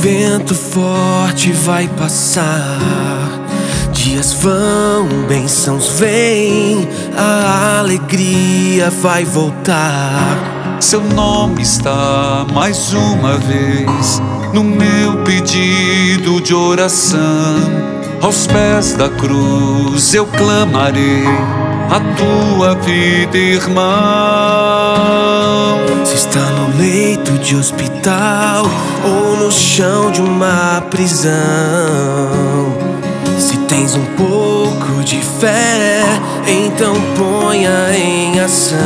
vento forte vai passar. Dias vão, bênçãos vêm, a alegria vai voltar. Seu nome está mais uma vez no meu pedido de oração. Aos pés da cruz eu clamarei a tua vida, irmão. Se está de hospital ou no chão de uma prisão, se tens um pouco de fé, então ponha em ação.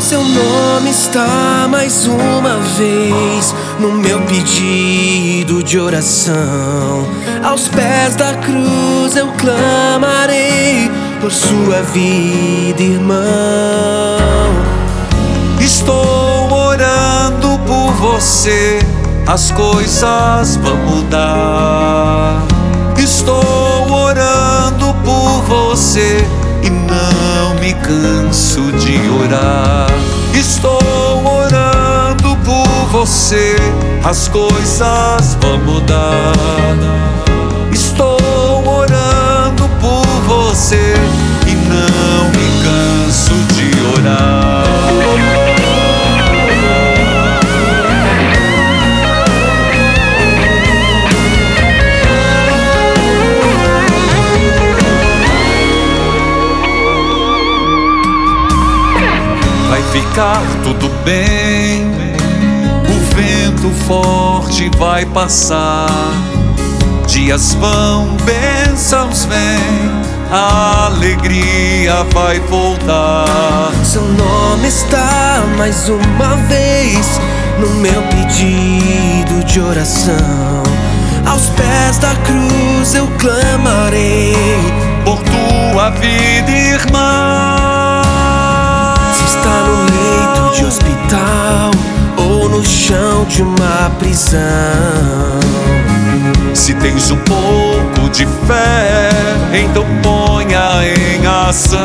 Seu nome está mais uma vez no meu pedido de oração. Aos pés da cruz eu clamarei por sua vida, irmão. Estou você, as coisas vão mudar. Estou orando por você e não me canso de orar. Estou orando por você, as coisas vão mudar. Ficar tudo bem. O vento forte vai passar. Dias vão, bênçãos vêm. A alegria vai voltar. Seu nome está mais uma vez no meu pedido de oração. Aos pés da cruz eu clamarei. Por tua vida, irmão. No leito de hospital ou no chão de uma prisão. Se tens um pouco de fé, então ponha em ação.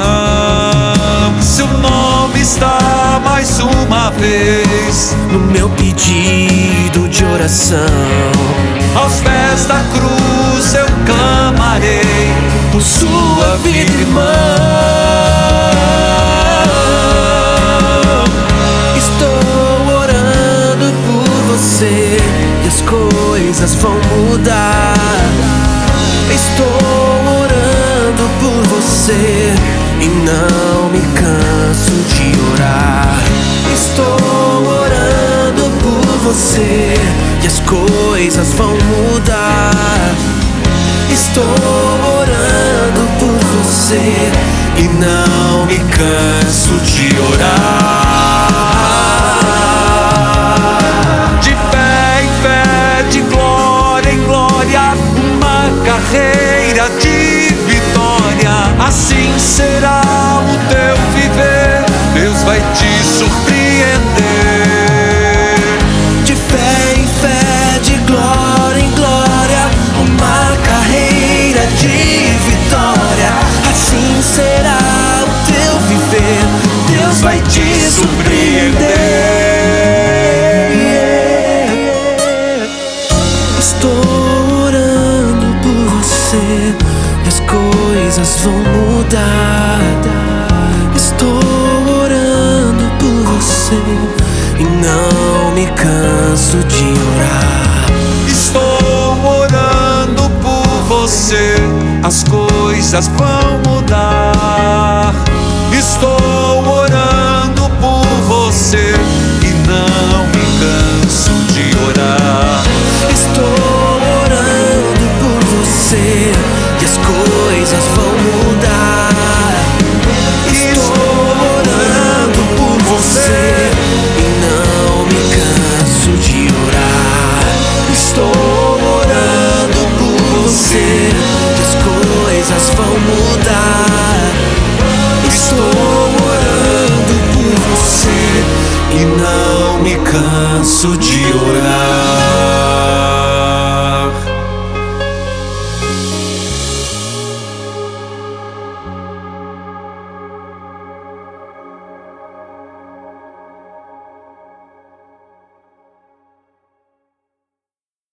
Seu nome está mais uma vez No meu pedido de oração, aos pés da cruz. Eu clamarei por sua vida, irmão. Você e as coisas vão mudar. Estou orando por você e não me canso de orar. Estou orando por você e as coisas vão mudar. Estou orando por você e não me canso de orar. Carreira de vitória. Assim será o teu viver, Deus vai te surpreender. De fé em fé, de glória em glória, uma carreira de vitória. Assim será o teu viver, Deus vai te surpreender. Vão mudar. Estou orando por você e não me canso de orar. Estou orando por você, as coisas vão mudar. As coisas vão mudar. Estou orando por você e não me canso de orar. Estou orando por você e as coisas vão mudar. Estou orando por você e não me canso de.